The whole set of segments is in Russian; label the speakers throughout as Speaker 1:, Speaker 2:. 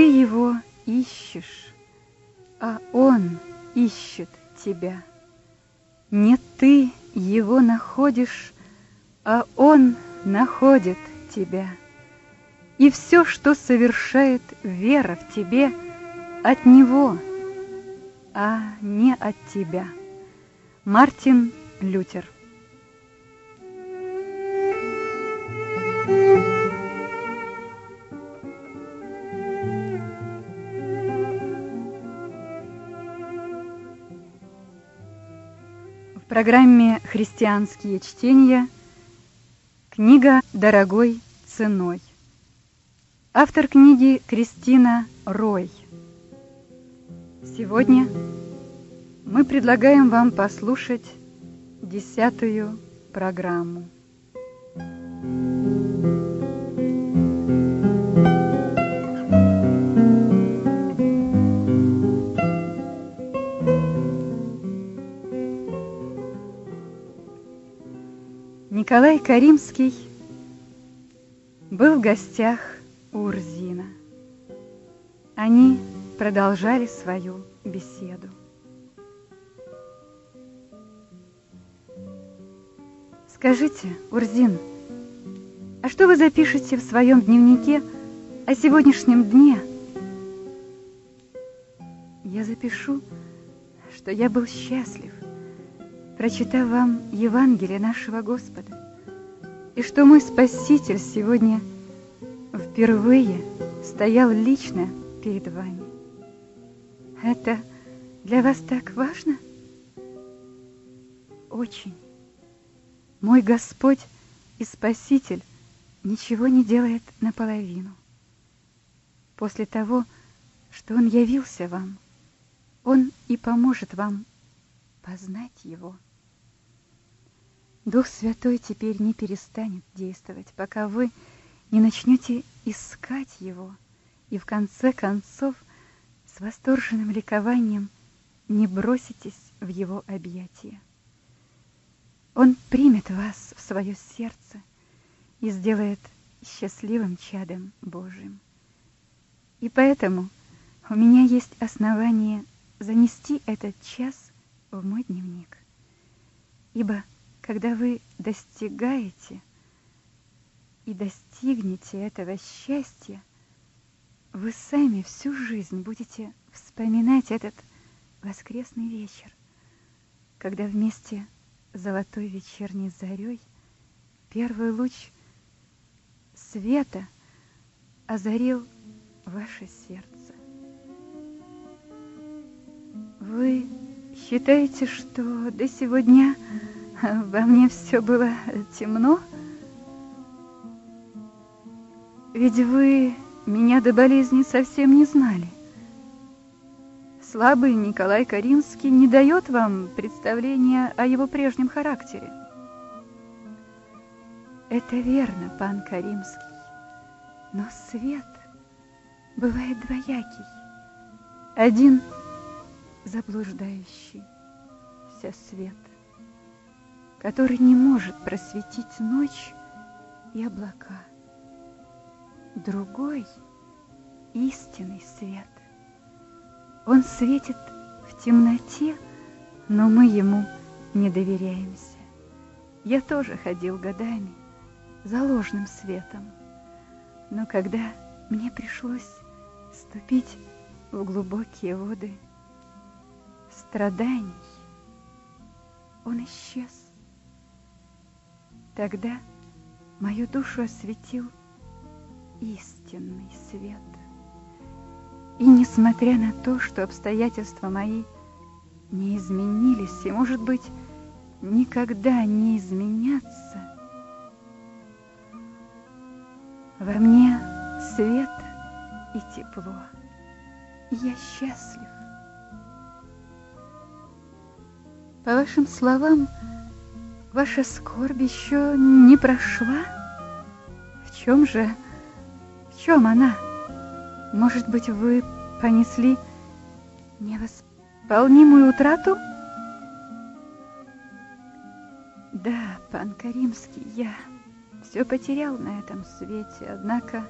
Speaker 1: ты его ищешь, а он ищет тебя. Не ты его находишь, а он находит тебя. И все, что совершает вера в тебе, от него, а не от тебя. Мартин Лютер программе «Христианские чтения» книга «Дорогой ценой». Автор книги Кристина Рой. Сегодня мы предлагаем вам послушать десятую программу. Николай Каримский был в гостях у Урзина. Они продолжали свою беседу. Скажите, Урзин, а что вы запишете в своем дневнике о сегодняшнем дне? Я запишу, что я был счастлив, прочитав вам Евангелие нашего Господа, и что мой Спаситель сегодня впервые стоял лично перед вами. Это для вас так важно? Очень. Мой Господь и Спаситель ничего не делает наполовину. После того, что Он явился вам, Он и поможет вам познать Его. Дух Святой теперь не перестанет действовать, пока вы не начнете искать Его и в конце концов с восторженным ликованием не броситесь в Его объятия. Он примет вас в свое сердце и сделает счастливым чадом Божьим. И поэтому у меня есть основание занести этот час в мой дневник. Ибо когда вы достигаете и достигнете этого счастья, вы сами всю жизнь будете вспоминать этот воскресный вечер, когда вместе золотой вечерней зарей первый луч света озарил ваше сердце. Вы считаете, что до сегодня во мне все было темно? Ведь вы меня до болезни совсем не знали. Слабый Николай Каринский не дает вам представления о его прежнем характере. Это верно, пан Каримский, но свет бывает двоякий. Один заблуждающий вся свет, который не может просветить ночь и облака. Другой — истинный свет, он светит в темноте, но мы ему не доверяемся. Я тоже ходил годами за ложным светом, но когда мне пришлось ступить в глубокие воды страданий, он исчез. Тогда мою душу осветил истинный свет. И несмотря на то, что обстоятельства мои не изменились и, может быть, никогда не изменятся, во мне свет и тепло, и я счастлив. По вашим словам, ваша скорбь еще не прошла? В чем же, в чем она? Может быть, вы понесли невосполнимую утрату? Да, пан Каримский, я все потерял на этом свете, однако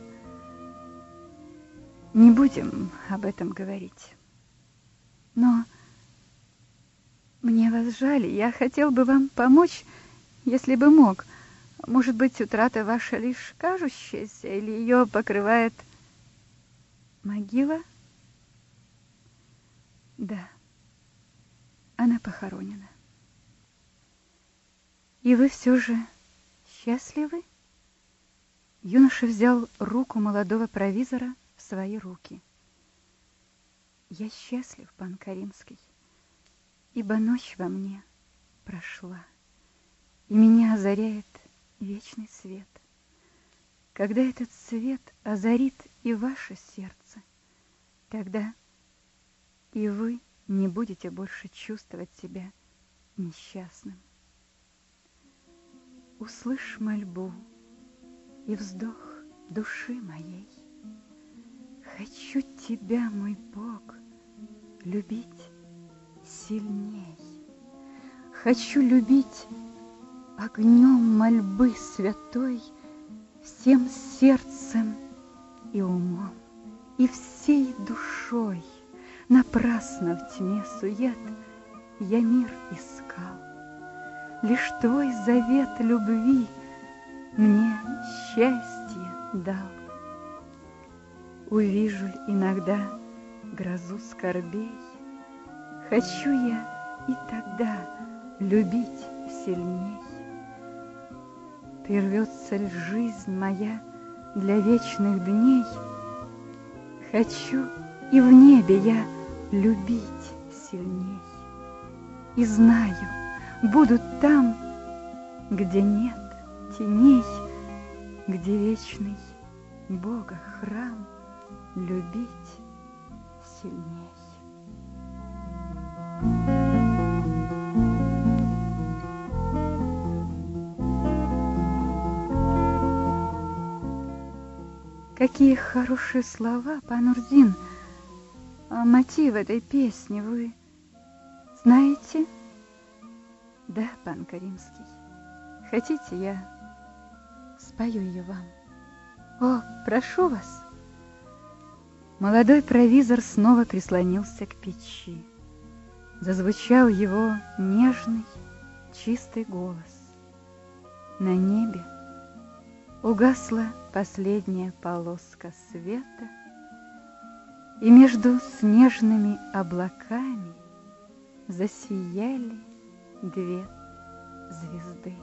Speaker 1: Не будем об этом говорить. Но мне вас жаль, я хотел бы вам помочь, если бы мог. Может быть, утрата ваша лишь кажущаяся, или ее покрывает могила? Да, она похоронена. И вы все же счастливы? Юноша взял руку молодого провизора в свои руки. Я счастлив, пан Каримский, ибо ночь во мне прошла, и меня озаряет вечный свет. Когда этот свет озарит и ваше сердце, тогда и вы не будете больше чувствовать себя несчастным услышь мольбу и вздох души моей. Хочу тебя, мой Бог, любить сильней. Хочу любить огнем мольбы святой всем сердцем и умом, и всей душой. Напрасно в тьме сует я мир искал Лишь твой завет любви мне счастье дал. Увижу иногда грозу скорбей, Хочу я и тогда любить сильней. Прервется ль жизнь моя для вечных дней, Хочу и в небе я любить сильней. И знаю, будут там, где нет теней, где вечный Бога храм любить сильней. Какие хорошие слова, пан Урдин. А мотив этой песни вы знаете? Да, пан Каримский. Хотите, я спою ее вам? О, прошу вас. Молодой провизор снова прислонился к печи. Зазвучал его нежный, чистый голос. На небе угасла последняя полоска света, И между снежными облаками засияли две звезды.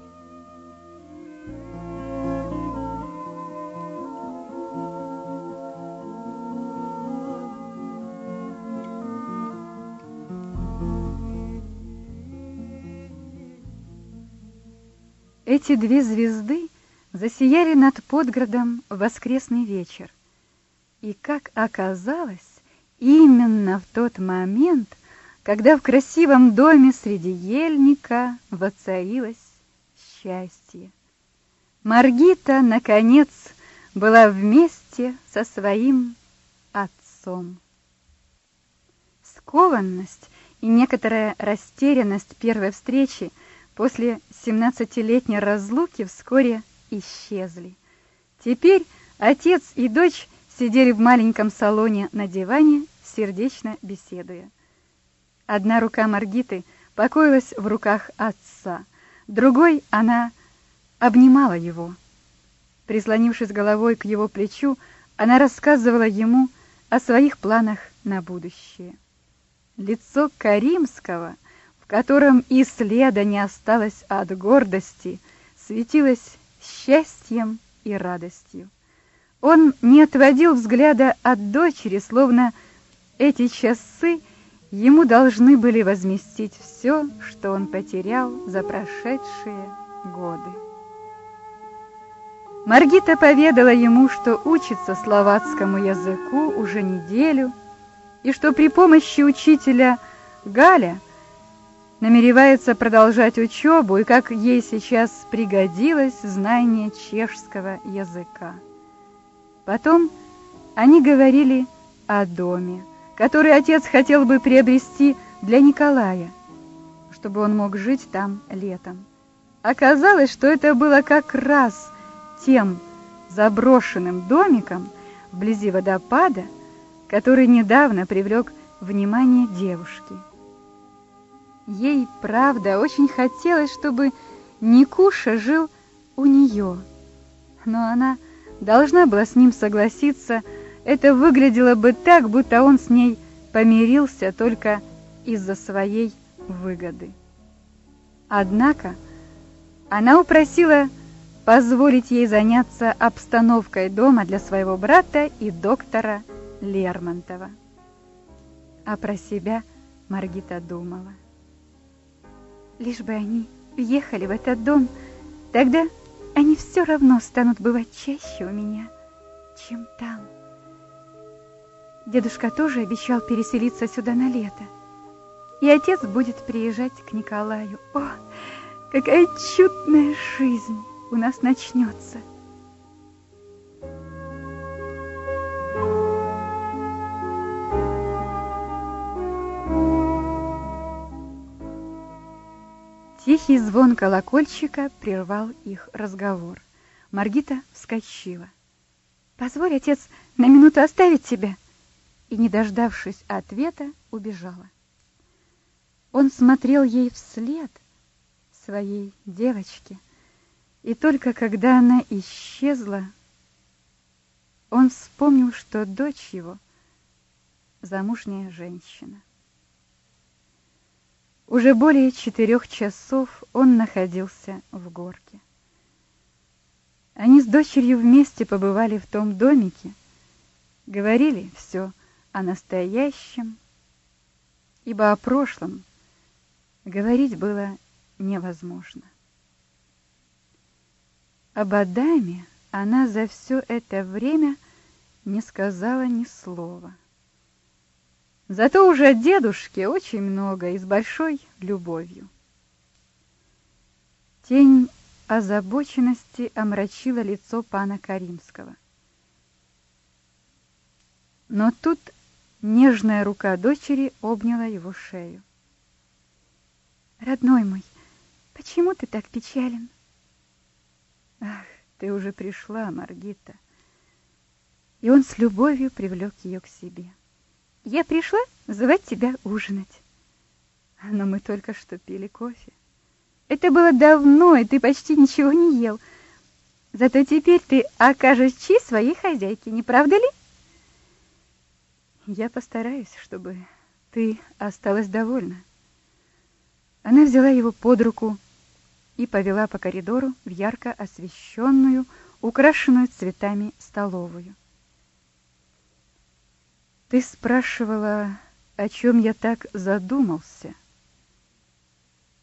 Speaker 1: Эти две звезды засияли над Подгородом воскресный вечер. И, как оказалось, именно в тот момент – когда в красивом доме среди ельника воцарилось счастье. Маргита, наконец, была вместе со своим отцом. Скованность и некоторая растерянность первой встречи после семнадцатилетней разлуки вскоре исчезли. Теперь отец и дочь сидели в маленьком салоне на диване, сердечно беседуя. Одна рука Маргиты покоилась в руках отца, другой она обнимала его. Прислонившись головой к его плечу, она рассказывала ему о своих планах на будущее. Лицо Каримского, в котором и следа не осталось от гордости, светилось счастьем и радостью. Он не отводил взгляда от дочери, словно эти часы — Ему должны были возместить все, что он потерял за прошедшие годы. Маргита поведала ему, что учится словацкому языку уже неделю, и что при помощи учителя Галя намеревается продолжать учебу, и как ей сейчас пригодилось знание чешского языка. Потом они говорили о доме, который отец хотел бы приобрести для Николая, чтобы он мог жить там летом. Оказалось, что это было как раз тем заброшенным домиком вблизи водопада, который недавно привлек внимание девушки. Ей, правда, очень хотелось, чтобы Никуша жил у нее, но она должна была с ним согласиться. Это выглядело бы так, будто он с ней помирился только из-за своей выгоды. Однако она упросила позволить ей заняться обстановкой дома для своего брата и доктора Лермонтова. А про себя Маргита думала. Лишь бы они въехали в этот дом, тогда они все равно станут бывать чаще у меня, чем там. Дедушка тоже обещал переселиться сюда на лето. И отец будет приезжать к Николаю. О, какая чудная жизнь у нас начнется. Тихий звон колокольчика прервал их разговор. Маргита вскочила. «Позволь, отец, на минуту оставить тебя!» И, не дождавшись ответа, убежала. Он смотрел ей вслед, своей девочке, и только когда она исчезла, он вспомнил, что дочь его — замужняя женщина. Уже более четырех часов он находился в горке. Они с дочерью вместе побывали в том домике, говорили все о настоящем, ибо о прошлом говорить было невозможно. Об Адаме она за все это время не сказала ни слова. Зато уже от дедушки очень много и с большой любовью. Тень озабоченности омрачила лицо пана Каримского. Но тут нежная рука дочери обняла его шею. «Родной мой, почему ты так печален?» «Ах, ты уже пришла, Маргита!» И он с любовью привлек ее к себе. Я пришла звать тебя ужинать. Но мы только что пили кофе. Это было давно, и ты почти ничего не ел. Зато теперь ты окажешь честь своей хозяйке, не правда ли? Я постараюсь, чтобы ты осталась довольна. Она взяла его под руку и повела по коридору в ярко освещенную, украшенную цветами столовую. Ты спрашивала, о чем я так задумался,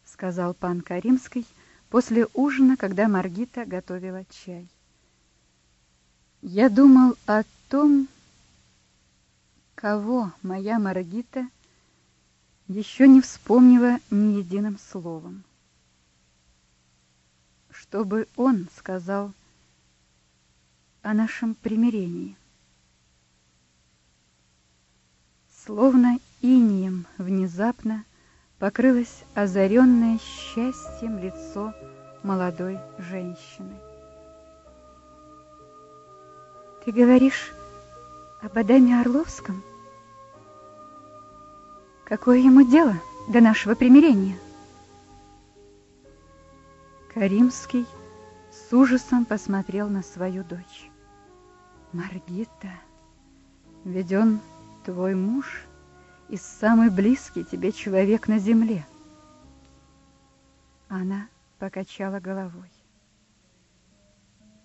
Speaker 1: сказал пан Каримский после ужина, когда Маргита готовила чай. Я думал о том, кого моя Маргита еще не вспомнила ни единым словом. Чтобы он сказал о нашем примирении. Словно инием внезапно покрылось озаренное счастьем лицо молодой женщины. Ты говоришь об Адаме Орловском? Какое ему дело до нашего примирения? Каримский с ужасом посмотрел на свою дочь. Маргита, ведь он твой муж и самый близкий тебе человек на земле. Она покачала головой.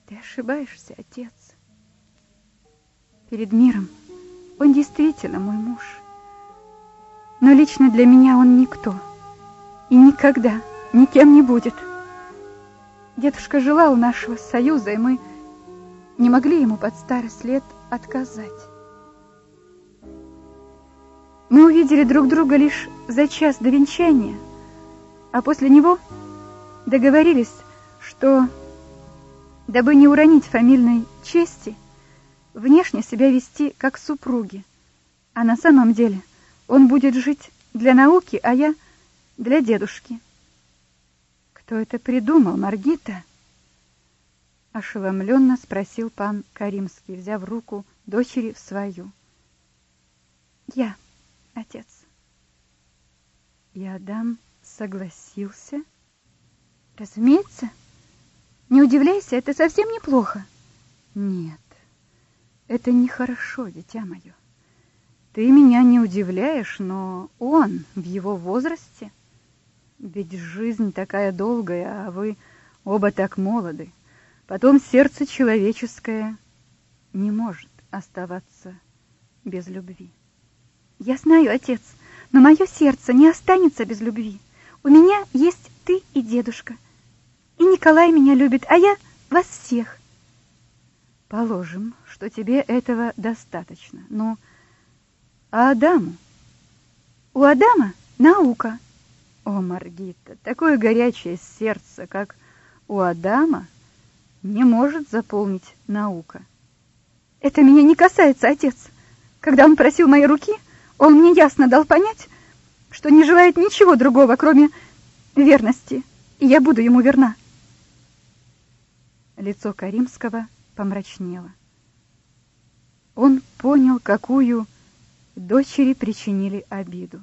Speaker 1: Ты ошибаешься, отец. Перед миром он действительно мой муж. Но лично для меня он никто. И никогда никем не будет. Дедушка желал нашего союза, и мы не могли ему под старость лет отказать. Мы увидели друг друга лишь за час до венчания, а после него договорились, что, дабы не уронить фамильной чести, внешне себя вести как супруги, а на самом деле он будет жить для науки, а я для дедушки. Кто это придумал, Маргита? Ошеломленно спросил пан Каримский, взяв руку дочери в свою. Я, отец.
Speaker 2: И Адам согласился?
Speaker 1: Разумеется. Не удивляйся, это совсем неплохо.
Speaker 2: Нет, это нехорошо, дитя мое. Ты меня не удивляешь, но он в его возрасте... Ведь жизнь такая долгая, а вы оба так молоды. Потом сердце человеческое не может оставаться без любви.
Speaker 1: Я знаю, отец, но мое сердце не останется без любви. У меня есть ты и дедушка. И Николай меня любит, а я вас всех.
Speaker 2: Положим, что тебе этого достаточно. Ну, а Адаму?
Speaker 1: У Адама наука.
Speaker 2: О, Маргита, такое горячее сердце, как у Адама, не может заполнить наука.
Speaker 1: Это меня не касается, отец. Когда он просил моей руки, он мне ясно дал понять, что не желает ничего другого, кроме верности, и я буду ему верна.
Speaker 2: Лицо Каримского помрачнело. Он понял, какую дочери причинили обиду.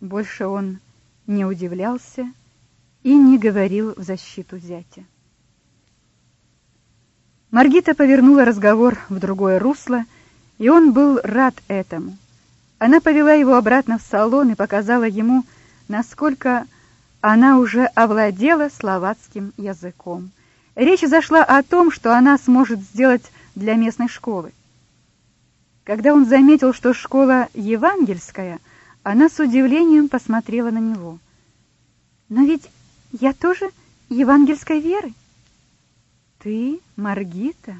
Speaker 2: Больше он не удивлялся и не говорил в защиту зятя. Маргита повернула разговор в другое русло, и он был рад этому. Она повела его обратно в салон и показала ему, насколько она уже овладела словацким языком. Речь зашла о том, что она сможет сделать для местной школы. Когда он заметил, что школа евангельская, она с удивлением посмотрела на него.
Speaker 1: «Но ведь я тоже евангельской веры».
Speaker 2: «Ты, Маргита?»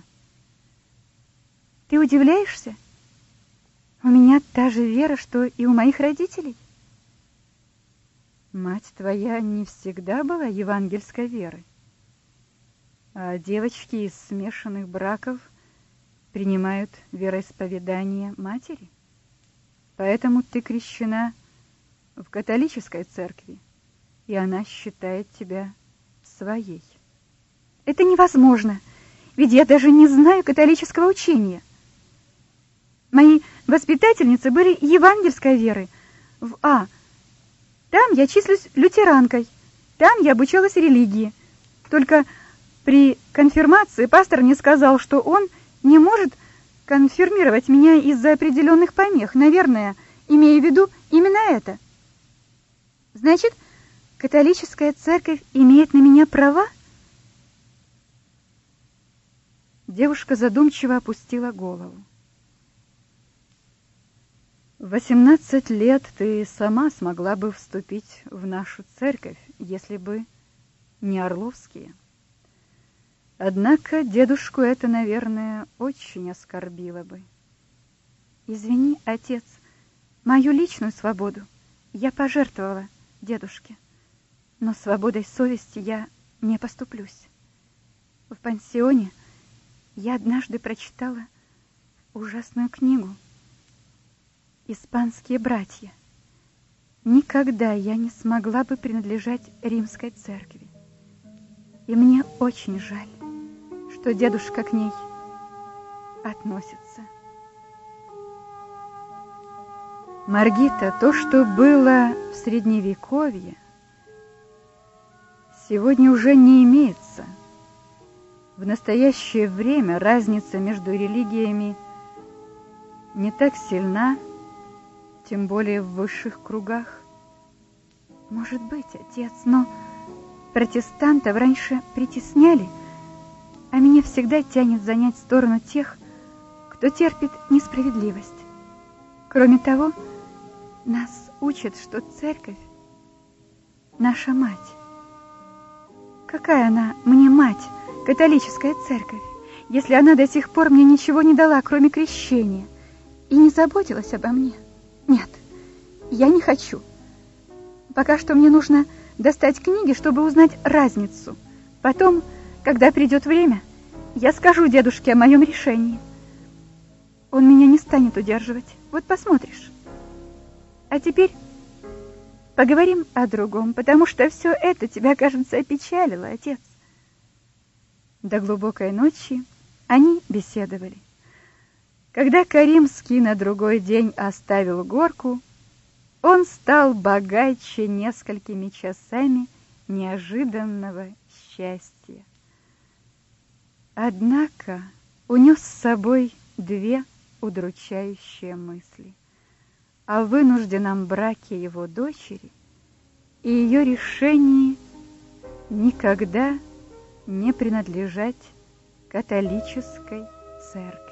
Speaker 1: «Ты удивляешься? У меня та же вера, что и у моих родителей».
Speaker 2: «Мать твоя не всегда была евангельской веры, а девочки из смешанных браков принимают вероисповедание матери». Поэтому ты крещена в католической церкви, и она считает тебя своей.
Speaker 1: Это невозможно, ведь я даже не знаю католического учения. Мои воспитательницы были евангельской веры. В А. Там я числюсь лютеранкой. Там я обучалась религии. Только при конфирмации пастор мне сказал, что он не может конфирмировать меня из-за определенных помех, наверное, имея в виду именно это. Значит, католическая церковь имеет на меня права?
Speaker 2: Девушка задумчиво опустила голову. Восемнадцать лет ты сама смогла бы вступить в нашу церковь, если бы не Орловские. Однако дедушку это, наверное, очень оскорбило бы.
Speaker 1: Извини, отец, мою личную свободу я пожертвовала дедушке, но свободой совести я не поступлюсь. В пансионе я однажды прочитала ужасную книгу «Испанские братья». Никогда я не смогла бы принадлежать римской церкви. И мне очень жаль что дедушка к ней относится.
Speaker 2: Маргита, то, что было в Средневековье, сегодня уже не имеется. В настоящее время разница между религиями не так сильна, тем более в высших кругах.
Speaker 1: Может быть, отец, но протестантов раньше притесняли – а меня всегда тянет занять сторону тех, кто терпит несправедливость. Кроме того, нас учат, что церковь — наша мать. Какая она мне мать, католическая церковь, если она до сих пор мне ничего не дала, кроме крещения, и не заботилась обо мне? Нет, я не хочу. Пока что мне нужно достать книги, чтобы узнать разницу. Потом когда придет время, я скажу дедушке о моем решении. Он меня не станет удерживать. Вот посмотришь. А теперь поговорим о другом, потому что все это тебя, кажется, опечалило, отец. До глубокой ночи они беседовали.
Speaker 2: Когда Каримский на другой день оставил горку, он стал богаче несколькими часами неожиданного счастья. Однако унес с собой две удручающие мысли о вынужденном браке его дочери и ее решении никогда не принадлежать католической церкви.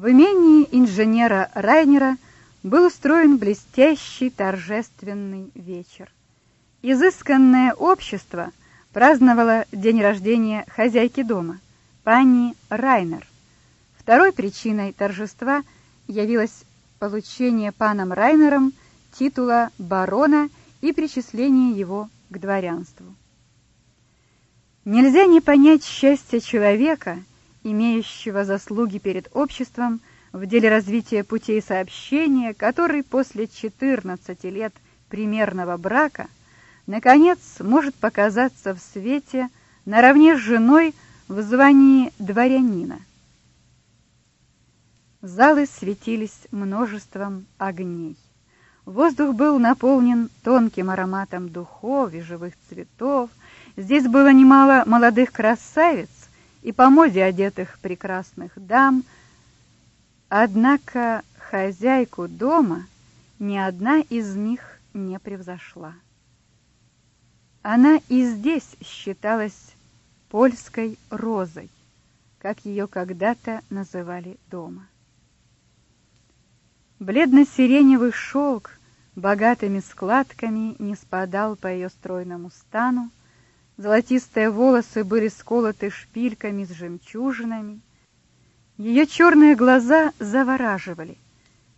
Speaker 2: В имении инженера Райнера был устроен блестящий торжественный вечер. Изысканное общество праздновало день рождения хозяйки дома, пани Райнер. Второй причиной торжества явилось получение паном Райнером титула барона и причисление его к дворянству. Нельзя не понять счастья человека – имеющего заслуги перед обществом в деле развития путей сообщения, который после 14 лет примерного брака наконец может показаться в свете наравне с женой в звании дворянина. Залы светились множеством огней. Воздух был наполнен тонким ароматом духов и живых цветов. Здесь было немало молодых красавиц, и по моде одетых прекрасных дам, однако хозяйку дома ни одна из них не превзошла. Она и здесь считалась польской розой, как ее когда-то называли дома. Бледно-сиреневый шелк богатыми складками не спадал по ее стройному стану, Золотистые волосы были сколоты шпильками с жемчужинами. Ее черные глаза завораживали.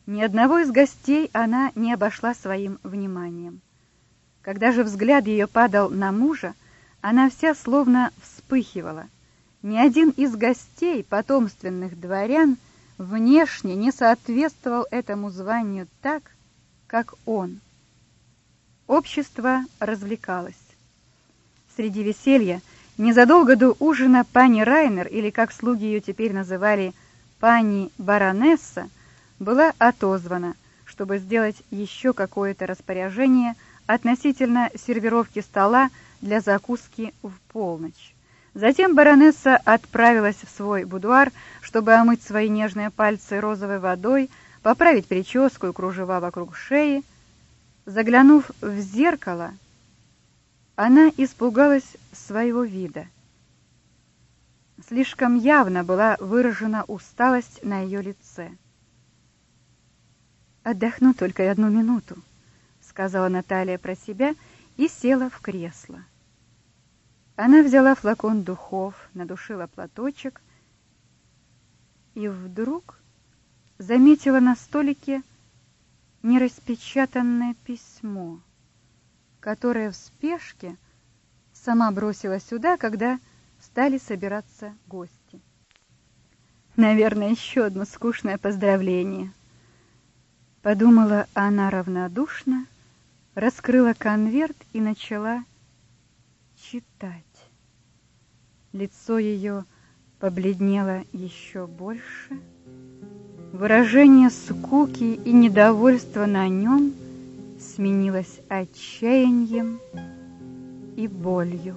Speaker 2: Ни одного из гостей она не обошла своим вниманием. Когда же взгляд ее падал на мужа, она вся словно вспыхивала. Ни один из гостей, потомственных дворян, внешне не соответствовал этому званию так, как он. Общество развлекалось. Среди веселья, незадолго до ужина пани Райнер, или как слуги ее теперь называли пани Баронесса, была отозвана, чтобы сделать еще какое-то распоряжение относительно сервировки стола для закуски в полночь. Затем баронесса отправилась в свой будуар, чтобы омыть свои нежные пальцы розовой водой, поправить прическу и кружева вокруг шеи. Заглянув в зеркало, она испугалась своего вида. Слишком явно была выражена усталость на ее лице. «Отдохну только одну минуту», — сказала Наталья про себя и села в кресло. Она взяла флакон духов, надушила платочек и вдруг заметила на столике нераспечатанное письмо — которая в спешке сама бросила сюда, когда стали собираться гости. Наверное, еще одно скучное поздравление. Подумала она равнодушно, раскрыла конверт и начала читать. Лицо ее побледнело еще больше. Выражение скуки и недовольства на нем сменилось отчаянием и болью.